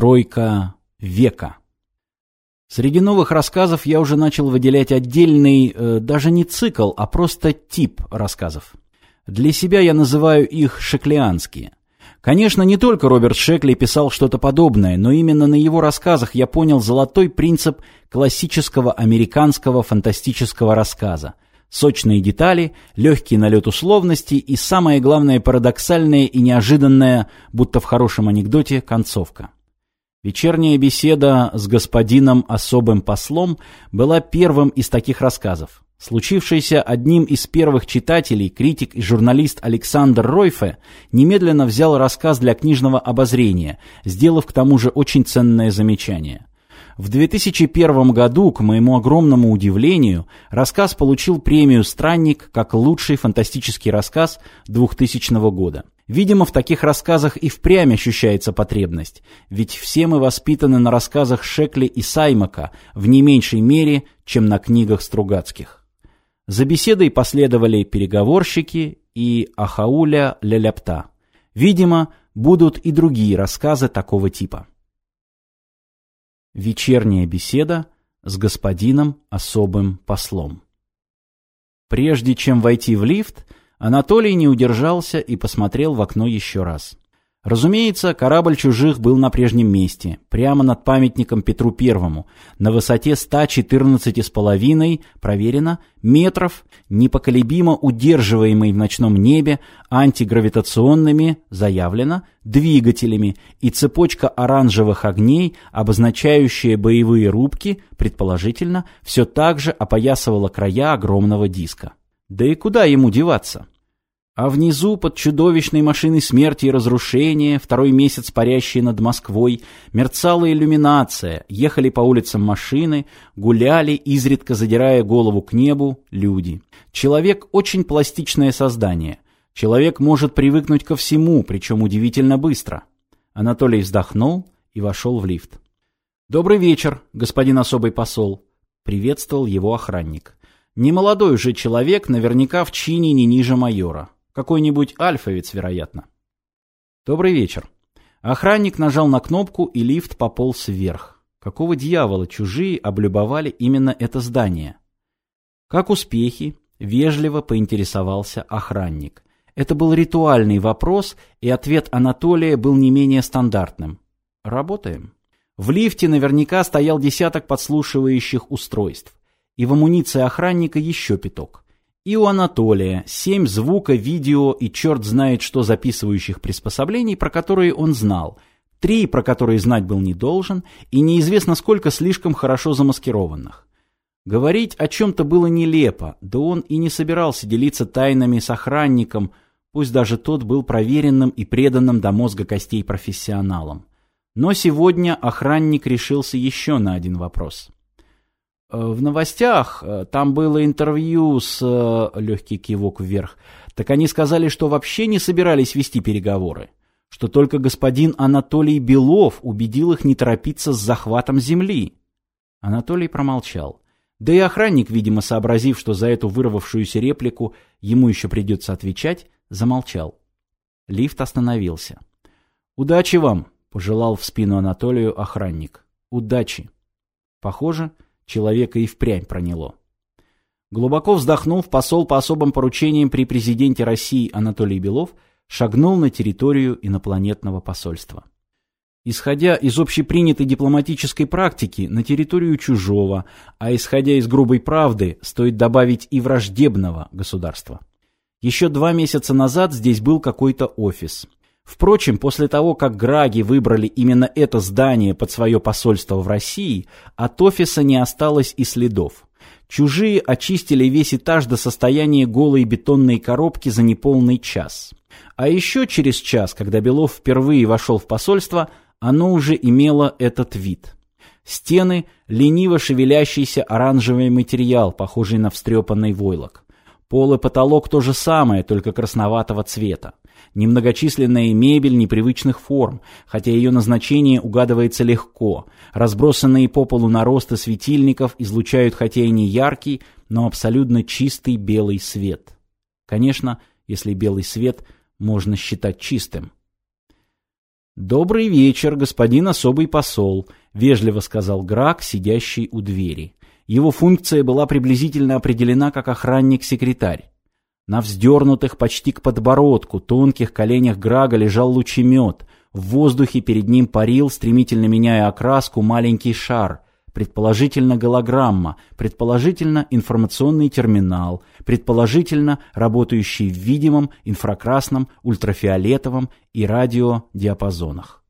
Стройка века. Среди новых рассказов я уже начал выделять отдельный, э, даже не цикл, а просто тип рассказов. Для себя я называю их шеклианские. Конечно, не только Роберт Шекли писал что-то подобное, но именно на его рассказах я понял золотой принцип классического американского фантастического рассказа. Сочные детали, легкий налет условностей и, самое главное, парадоксальная и неожиданная, будто в хорошем анекдоте, концовка. Вечерняя беседа с господином особым послом была первым из таких рассказов. Случившийся одним из первых читателей, критик и журналист Александр Ройфе немедленно взял рассказ для книжного обозрения, сделав к тому же очень ценное замечание. В 2001 году, к моему огромному удивлению, рассказ получил премию «Странник» как лучший фантастический рассказ 2000 года. Видимо, в таких рассказах и впрямь ощущается потребность, ведь все мы воспитаны на рассказах Шекли и Саймака в не меньшей мере, чем на книгах Стругацких. За беседой последовали переговорщики и Ахауля Леляпта. Видимо, будут и другие рассказы такого типа. Вечерняя беседа с господином особым послом. Прежде чем войти в лифт, Анатолий не удержался и посмотрел в окно еще раз. Разумеется, корабль чужих был на прежнем месте, прямо над памятником Петру Первому, на высоте 114,5, проверено, метров, непоколебимо удерживаемый в ночном небе антигравитационными, заявлено, двигателями и цепочка оранжевых огней, обозначающая боевые рубки, предположительно, все так же опоясывала края огромного диска. Да и куда ему деваться? А внизу, под чудовищной машиной смерти и разрушения, второй месяц парящей над Москвой, мерцала иллюминация, ехали по улицам машины, гуляли, изредка задирая голову к небу, люди. Человек – очень пластичное создание. Человек может привыкнуть ко всему, причем удивительно быстро. Анатолий вздохнул и вошел в лифт. «Добрый вечер, господин особый посол», – приветствовал его охранник. Немолодой уже человек, наверняка в чине не ниже майора. Какой-нибудь альфовец, вероятно. Добрый вечер. Охранник нажал на кнопку, и лифт пополз вверх. Какого дьявола чужие облюбовали именно это здание? Как успехи? Вежливо поинтересовался охранник. Это был ритуальный вопрос, и ответ Анатолия был не менее стандартным. Работаем. В лифте наверняка стоял десяток подслушивающих устройств. И в амуниции охранника еще пяток. И у Анатолия семь звука, видео и черт знает что записывающих приспособлений, про которые он знал, три, про которые знать был не должен, и неизвестно сколько слишком хорошо замаскированных. Говорить о чем-то было нелепо, да он и не собирался делиться тайнами с охранником, пусть даже тот был проверенным и преданным до мозга костей профессионалом. Но сегодня охранник решился еще на один вопрос – в новостях э, там было интервью с... Э, легкий кивок вверх. Так они сказали, что вообще не собирались вести переговоры. Что только господин Анатолий Белов убедил их не торопиться с захватом земли. Анатолий промолчал. Да и охранник, видимо, сообразив, что за эту вырвавшуюся реплику ему еще придется отвечать, замолчал. Лифт остановился. «Удачи вам!» — пожелал в спину Анатолию охранник. «Удачи!» Похоже, человека и впрямь проняло. Глубоко вздохнув, посол по особым поручениям при президенте России Анатолий Белов шагнул на территорию инопланетного посольства. Исходя из общепринятой дипломатической практики, на территорию чужого, а исходя из грубой правды, стоит добавить и враждебного государства. Еще два месяца назад здесь был какой-то офис. Впрочем, после того, как Граги выбрали именно это здание под свое посольство в России, от офиса не осталось и следов. Чужие очистили весь этаж до состояния голой бетонной коробки за неполный час. А еще через час, когда Белов впервые вошел в посольство, оно уже имело этот вид. Стены – лениво шевелящийся оранжевый материал, похожий на встрепанный войлок. Пол и потолок то же самое, только красноватого цвета немногочисленная мебель непривычных форм, хотя ее назначение угадывается легко. Разбросанные по полу наросты светильников излучают хотя и не яркий, но абсолютно чистый белый свет. Конечно, если белый свет можно считать чистым. «Добрый вечер, господин особый посол», — вежливо сказал Грак, сидящий у двери. Его функция была приблизительно определена как охранник-секретарь. На вздернутых почти к подбородку тонких коленях Грага лежал лучемет. В воздухе перед ним парил, стремительно меняя окраску, маленький шар — предположительно голограмма, предположительно информационный терминал, предположительно работающий в видимом, инфракрасном, ультрафиолетовом и радиодиапазонах.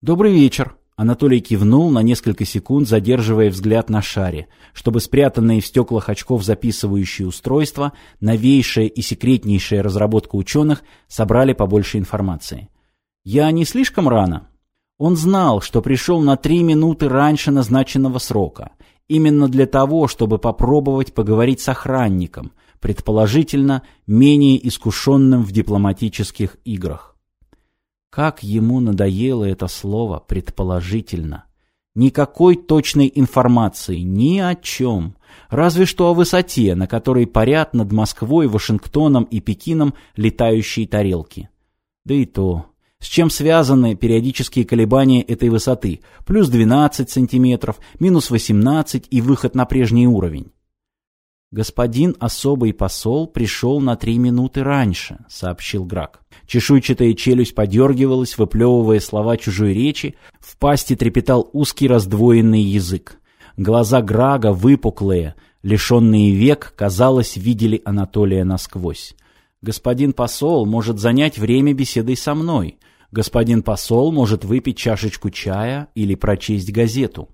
«Добрый вечер!» Анатолий кивнул на несколько секунд, задерживая взгляд на шаре, чтобы спрятанные в стеклах очков записывающие устройства, новейшая и секретнейшая разработка ученых, собрали побольше информации. «Я не слишком рано?» Он знал, что пришел на три минуты раньше назначенного срока, именно для того, чтобы попробовать поговорить с охранником, предположительно, менее искушенным в дипломатических играх. Как ему надоело это слово «предположительно». Никакой точной информации ни о чем, разве что о высоте, на которой парят над Москвой, Вашингтоном и Пекином летающие тарелки. Да и то с чем связаны периодические колебания этой высоты, плюс 12 сантиметров, минус 18 и выход на прежний уровень. «Господин особый посол пришел на три минуты раньше», — сообщил Грак. Чешуйчатая челюсть подергивалась, выплевывая слова чужой речи, в пасти трепетал узкий раздвоенный язык. Глаза Грага, выпуклые, лишенные век, казалось, видели Анатолия насквозь. «Господин посол может занять время беседой со мной господин посол может выпить чашечку чая или прочесть газету.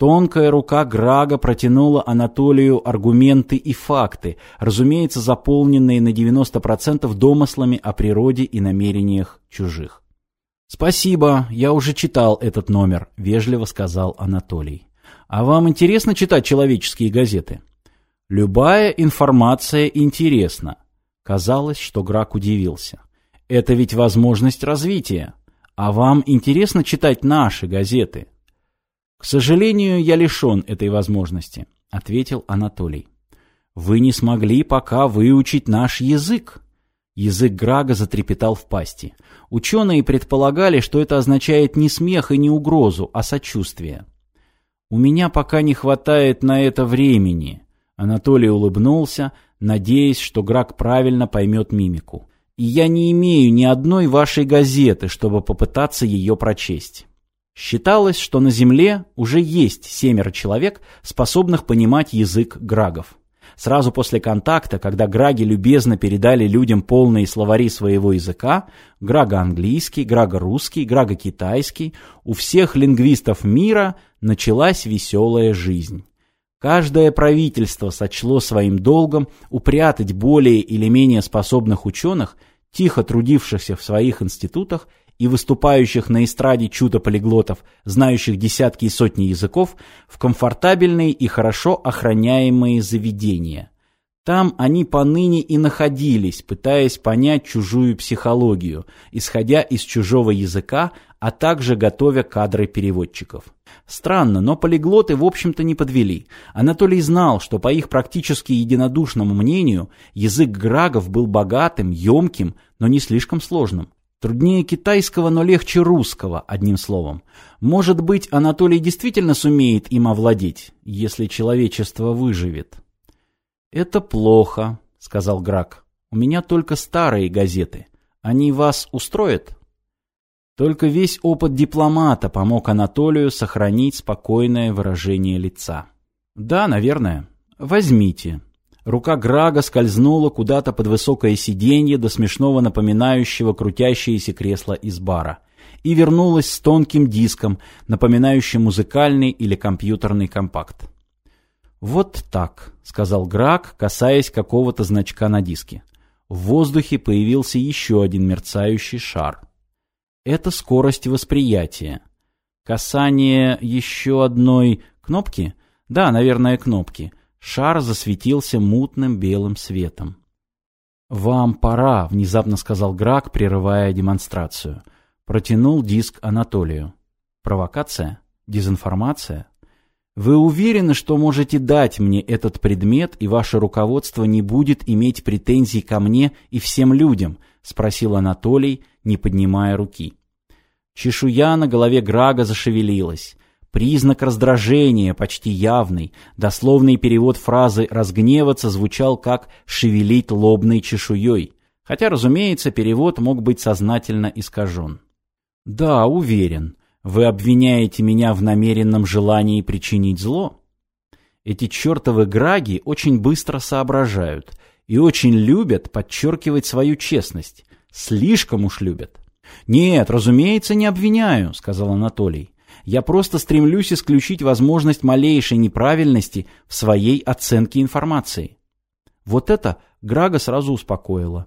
Тонкая рука Грага протянула Анатолию аргументы и факты, разумеется, заполненные на 90% домыслами о природе и намерениях чужих. «Спасибо, я уже читал этот номер», — вежливо сказал Анатолий. «А вам интересно читать человеческие газеты?» «Любая информация интересна». Казалось, что Грак удивился. Это ведь возможность развития. А вам интересно читать наши газеты? К сожалению, я лишен этой возможности, ответил Анатолий. Вы не смогли пока выучить наш язык. Язык Грага затрепетал в пасти. Ученые предполагали, что это означает не смех и не угрозу, а сочувствие. «У меня пока не хватает на это времени», — Анатолий улыбнулся, надеясь, что Граг правильно поймет мимику и я не имею ни одной вашей газеты, чтобы попытаться ее прочесть. Считалось, что на Земле уже есть семеро человек, способных понимать язык грагов. Сразу после контакта, когда граги любезно передали людям полные словари своего языка, граго-английский, граго-русский, граго-китайский, у всех лингвистов мира началась веселая жизнь. Каждое правительство сочло своим долгом упрятать более или менее способных ученых – тихо трудившихся в своих институтах и выступающих на эстраде чудо-полиглотов, знающих десятки и сотни языков, в комфортабельные и хорошо охраняемые заведения. Там они поныне и находились, пытаясь понять чужую психологию, исходя из чужого языка, а также готовя кадры переводчиков. Странно, но полиглоты в общем-то не подвели. Анатолий знал, что по их практически единодушному мнению язык грагов был богатым, емким, но не слишком сложным. Труднее китайского, но легче русского, одним словом. Может быть, Анатолий действительно сумеет им овладеть, если человечество выживет. «Это плохо», — сказал Грак. «У меня только старые газеты. Они вас устроят?» Только весь опыт дипломата помог Анатолию сохранить спокойное выражение лица. «Да, наверное. Возьмите». Рука Грага скользнула куда-то под высокое сиденье до смешного напоминающего крутящееся кресло из бара и вернулась с тонким диском, напоминающим музыкальный или компьютерный компакт. «Вот так», — сказал Граг, касаясь какого-то значка на диске. В воздухе появился еще один мерцающий шар — это скорость восприятия. Касание еще одной кнопки? Да, наверное, кнопки. Шар засветился мутным белым светом. «Вам пора», — внезапно сказал Грак, прерывая демонстрацию. Протянул диск Анатолию. «Провокация? Дезинформация? Вы уверены, что можете дать мне этот предмет, и ваше руководство не будет иметь претензий ко мне и всем людям?» — спросил Анатолий, не поднимая руки. Чешуя на голове Грага зашевелилась. Признак раздражения, почти явный. Дословный перевод фразы «разгневаться» звучал как «шевелить лобной чешуей». Хотя, разумеется, перевод мог быть сознательно искажен. «Да, уверен. Вы обвиняете меня в намеренном желании причинить зло?» Эти чертовы граги очень быстро соображают и очень любят подчеркивать свою честность. Слишком уж любят. «Нет, разумеется, не обвиняю», — сказал Анатолий. «Я просто стремлюсь исключить возможность малейшей неправильности в своей оценке информации». Вот это Грага сразу успокоило.